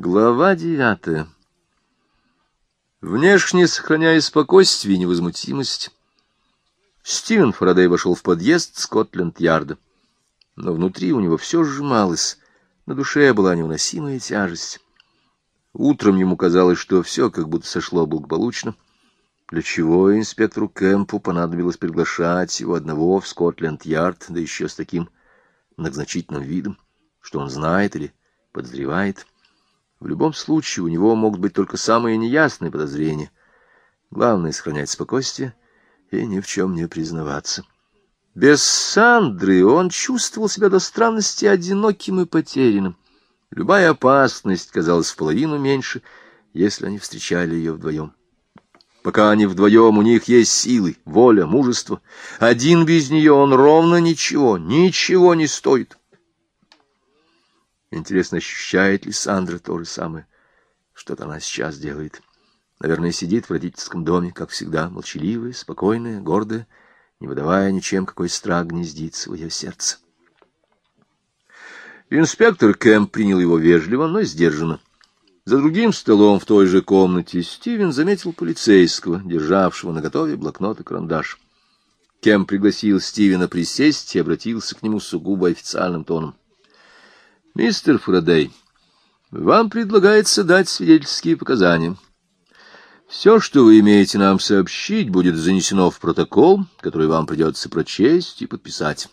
Глава девятая. Внешне сохраняя спокойствие и невозмутимость, Стивен Фарадей вошел в подъезд Скотленд-Ярда. Но внутри у него все сжималось, на душе была невыносимая тяжесть. Утром ему казалось, что все как будто сошло благополучно. Для чего инспектору Кэмпу понадобилось приглашать его одного в Скотленд-Ярд, да еще с таким многозначительным видом, что он знает или подозревает. В любом случае, у него могут быть только самые неясные подозрения. Главное — сохранять спокойствие и ни в чем не признаваться. Без Сандры он чувствовал себя до странности одиноким и потерянным. Любая опасность казалась в половину меньше, если они встречали ее вдвоем. Пока они вдвоем, у них есть силы, воля, мужество. Один без нее он ровно ничего, ничего не стоит. Интересно, ощущает ли Сандра то же самое, что-то она сейчас делает. Наверное, сидит в родительском доме, как всегда, молчаливая, спокойная, гордая, не выдавая ничем, какой страх гнездится в ее сердце. Инспектор Кэмп принял его вежливо, но сдержанно. За другим столом в той же комнате Стивен заметил полицейского, державшего наготове блокнот и карандаш. Кэмп пригласил Стивена присесть и обратился к нему сугубо официальным тоном. Мистер Фарадей, вам предлагается дать свидетельские показания. Все, что вы имеете нам сообщить, будет занесено в протокол, который вам придется прочесть и подписать.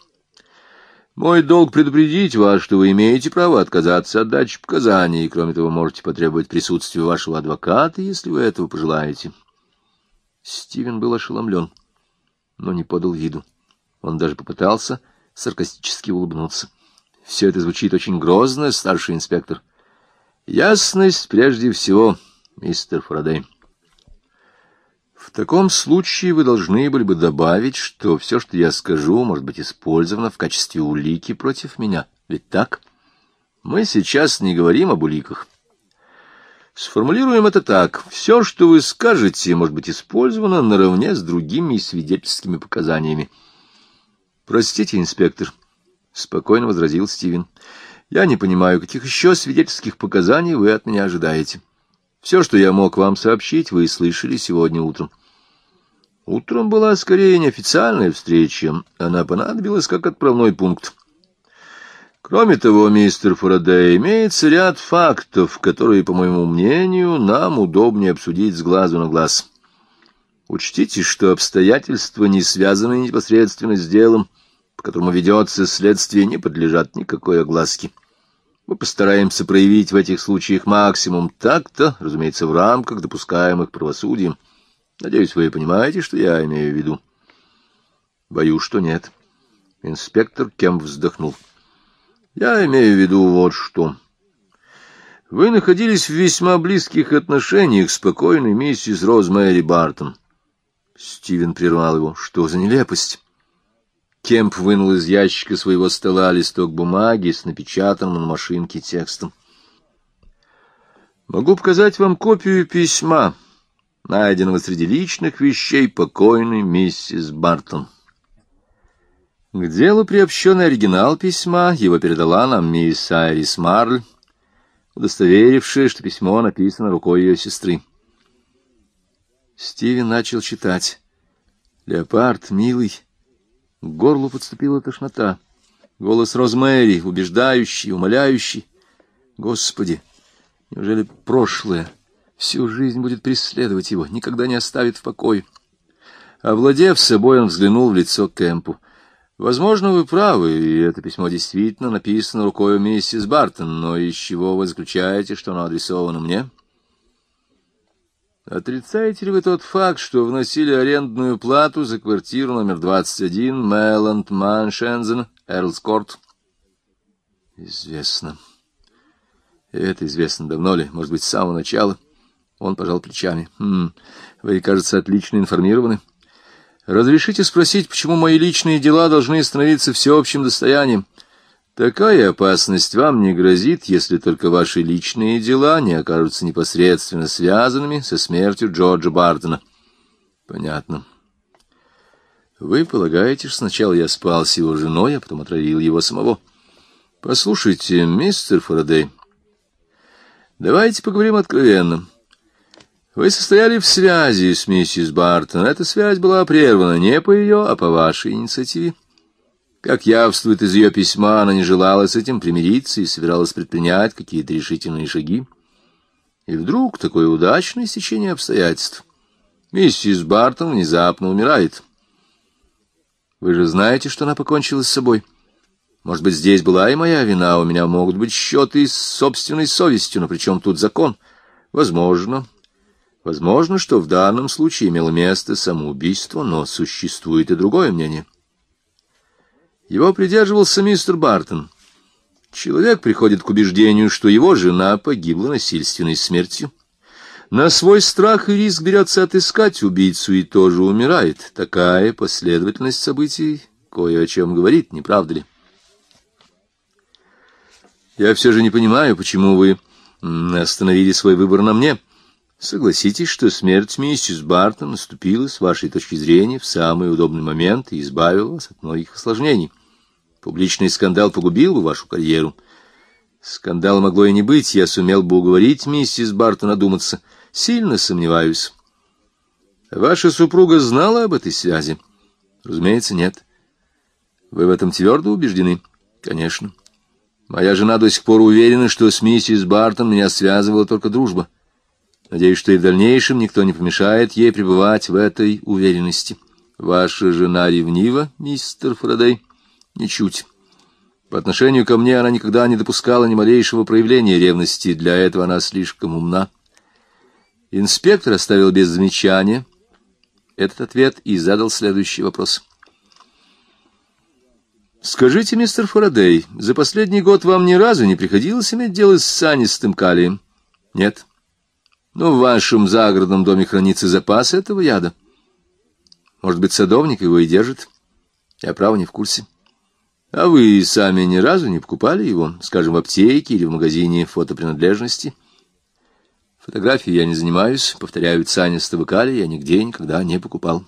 Мой долг предупредить вас, что вы имеете право отказаться от дачи показаний, и, кроме того, можете потребовать присутствия вашего адвоката, если вы этого пожелаете. Стивен был ошеломлен, но не подал виду. Он даже попытался саркастически улыбнуться. Все это звучит очень грозно, старший инспектор. Ясность прежде всего, мистер Фарадей. В таком случае вы должны были бы добавить, что все, что я скажу, может быть использовано в качестве улики против меня. Ведь так? Мы сейчас не говорим об уликах. Сформулируем это так. Все, что вы скажете, может быть использовано наравне с другими свидетельскими показаниями. Простите, инспектор, —— спокойно возразил Стивен. — Я не понимаю, каких еще свидетельских показаний вы от меня ожидаете. Все, что я мог вам сообщить, вы слышали сегодня утром. Утром была скорее неофициальная встреча. Она понадобилась как отправной пункт. Кроме того, мистер Фарадей, имеется ряд фактов, которые, по моему мнению, нам удобнее обсудить с глазу на глаз. Учтите, что обстоятельства, не связанные непосредственно с делом, — по которому ведется следствие, не подлежат никакой огласке. Мы постараемся проявить в этих случаях максимум такта, разумеется, в рамках допускаемых правосудием. Надеюсь, вы понимаете, что я имею в виду. Боюсь, что нет. Инспектор Кемп вздохнул. Я имею в виду вот что. Вы находились в весьма близких отношениях с покойной миссис Розмэри Бартон. Стивен прервал его. Что за нелепость? Кемп вынул из ящика своего стола листок бумаги с напечатанным на машинке текстом. «Могу показать вам копию письма, найденного среди личных вещей покойной миссис Бартон». К делу приобщенный оригинал письма его передала нам мисс Айрис Марль, удостоверившая, что письмо написано рукой ее сестры. Стивен начал читать. «Леопард, милый, к горлу подступила тошнота. Голос Розмэри, убеждающий, умоляющий. Господи, неужели прошлое всю жизнь будет преследовать его, никогда не оставит в покое? Овладев собой, он взглянул в лицо Кэмпу. Возможно, вы правы, и это письмо действительно написано рукой миссис Бартон, но из чего вы заключаете, что оно адресовано мне? — Отрицаете ли вы тот факт, что вносили арендную плату за квартиру номер 21 Мэлланд Маншензен, Эрлскорт? Известно. Это известно давно ли, может быть, с самого начала. Он пожал плечами. Хм, вы, кажется, отлично информированы. Разрешите спросить, почему мои личные дела должны становиться всеобщим достоянием? Такая опасность вам не грозит, если только ваши личные дела не окажутся непосредственно связанными со смертью Джорджа Бартона. Понятно. Вы полагаете, что сначала я спал с его женой, а потом отравил его самого? Послушайте, мистер Фарадей, Давайте поговорим откровенно. Вы состояли в связи с миссис Бартон. Эта связь была прервана не по ее, а по вашей инициативе. Как явствует из ее письма, она не желала с этим примириться и собиралась предпринять какие-то решительные шаги. И вдруг такое удачное сечение обстоятельств. Миссис Бартон внезапно умирает. Вы же знаете, что она покончила с собой. Может быть, здесь была и моя вина, у меня могут быть счеты с собственной совестью, но при чем тут закон? Возможно. Возможно, что в данном случае имело место самоубийство, но существует и другое мнение. Его придерживался мистер Бартон. Человек приходит к убеждению, что его жена погибла насильственной смертью. На свой страх и риск берется отыскать убийцу и тоже умирает. Такая последовательность событий кое о чем говорит, не правда ли? Я все же не понимаю, почему вы остановили свой выбор на мне. Согласитесь, что смерть миссис Бартон наступила, с вашей точки зрения, в самый удобный момент и избавила вас от многих осложнений. Публичный скандал погубил бы вашу карьеру. Скандала могло и не быть, я сумел бы уговорить миссис Бартон одуматься. Сильно сомневаюсь. Ваша супруга знала об этой связи? Разумеется, нет. Вы в этом твердо убеждены? Конечно. Моя жена до сих пор уверена, что с миссис Бартон меня связывала только дружба. Надеюсь, что и в дальнейшем никто не помешает ей пребывать в этой уверенности. Ваша жена ревнива, мистер Фарадей? Ничуть. По отношению ко мне она никогда не допускала ни малейшего проявления ревности, для этого она слишком умна. Инспектор оставил без замечания этот ответ и задал следующий вопрос. «Скажите, мистер Фарадей, за последний год вам ни разу не приходилось иметь дело с санистым калием?» «Нет». «Но в вашем загородном доме хранится запас этого яда. Может быть, садовник его и держит? Я, право, не в курсе». А вы сами ни разу не покупали его, скажем, в аптеке или в магазине фотопринадлежности? Фотографией я не занимаюсь, повторяю, цианистого калия я нигде никогда не покупал.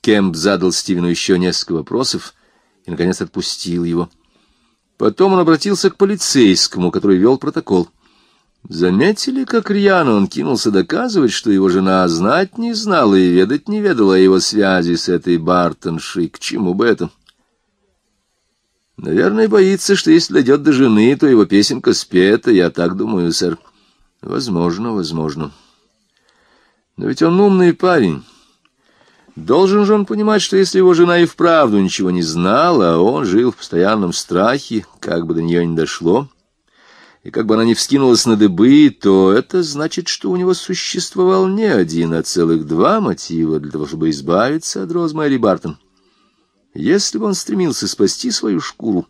Кемп задал Стивену еще несколько вопросов и, наконец, отпустил его. Потом он обратился к полицейскому, который вел протокол. Заметили, как рьяно он кинулся доказывать, что его жена знать не знала и ведать не ведала о его связи с этой Бартоншей. К чему бы это? Наверное, боится, что если дойдет до жены, то его песенка спета, я так думаю, сэр. Возможно, возможно. Но ведь он умный парень. Должен же он понимать, что если его жена и вправду ничего не знала, а он жил в постоянном страхе, как бы до нее не дошло, и как бы она ни вскинулась на дыбы, то это значит, что у него существовал не один, а целых два мотива для того, чтобы избавиться от Розмари Бартон. Если бы он стремился спасти свою шкуру,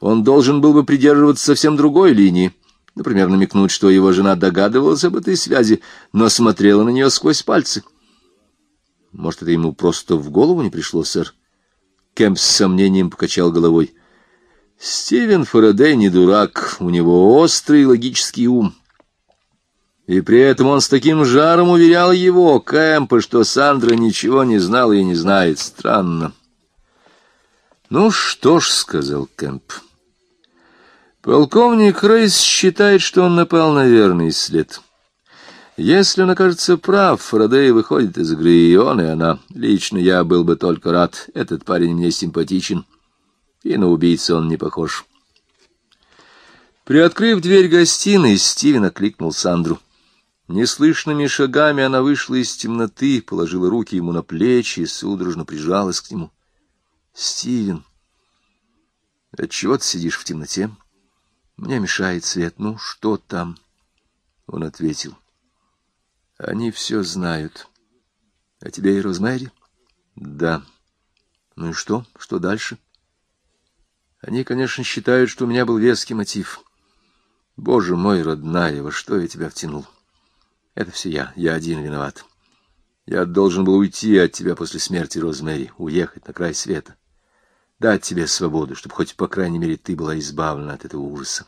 он должен был бы придерживаться совсем другой линии, например, намекнуть, что его жена догадывалась об этой связи, но смотрела на нее сквозь пальцы. Может, это ему просто в голову не пришло, сэр? Кемп с сомнением покачал головой. Стивен Фарадей не дурак, у него острый логический ум. И при этом он с таким жаром уверял его, Кэмпа, что Сандра ничего не знала и не знает. Странно. «Ну что ж», — сказал Кэмп, — «полковник Рейс считает, что он напал на верный след. Если он окажется прав, Фарадей выходит из игры, и он, и она. Лично я был бы только рад. Этот парень мне симпатичен, и на убийцу он не похож». Приоткрыв дверь гостиной, Стивен окликнул Сандру. Неслышными шагами она вышла из темноты, положила руки ему на плечи и судорожно прижалась к нему. Стивен, отчего ты сидишь в темноте? Мне мешает свет. Ну, что там? Он ответил. Они все знают. А тебе и Розмэри? Да. Ну и что? Что дальше? Они, конечно, считают, что у меня был веский мотив. Боже мой, родная, во что я тебя втянул? Это все я. Я один виноват. Я должен был уйти от тебя после смерти Розмэри, уехать на край света дать тебе свободу, чтобы хоть, по крайней мере, ты была избавлена от этого ужаса.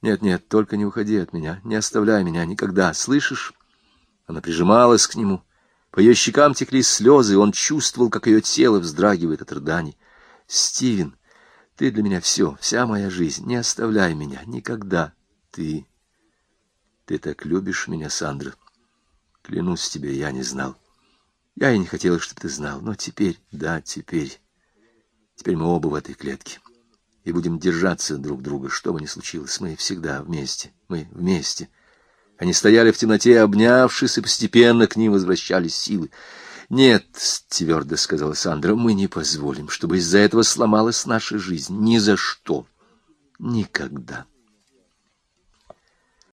Нет, нет, только не уходи от меня, не оставляй меня никогда, слышишь? Она прижималась к нему. По ее щекам текли слезы, и он чувствовал, как ее тело вздрагивает от рыданий. Стивен, ты для меня все, вся моя жизнь, не оставляй меня никогда. Ты... Ты так любишь меня, Сандра. Клянусь тебе, я не знал. Я и не хотела, чтобы ты знал. Но теперь, да, теперь... Теперь мы оба в этой клетке. И будем держаться друг друга, что бы ни случилось. Мы всегда вместе. Мы вместе. Они стояли в темноте, обнявшись, и постепенно к ним возвращались силы. «Нет», — твердо сказала Сандра, — «мы не позволим, чтобы из-за этого сломалась наша жизнь. Ни за что. Никогда».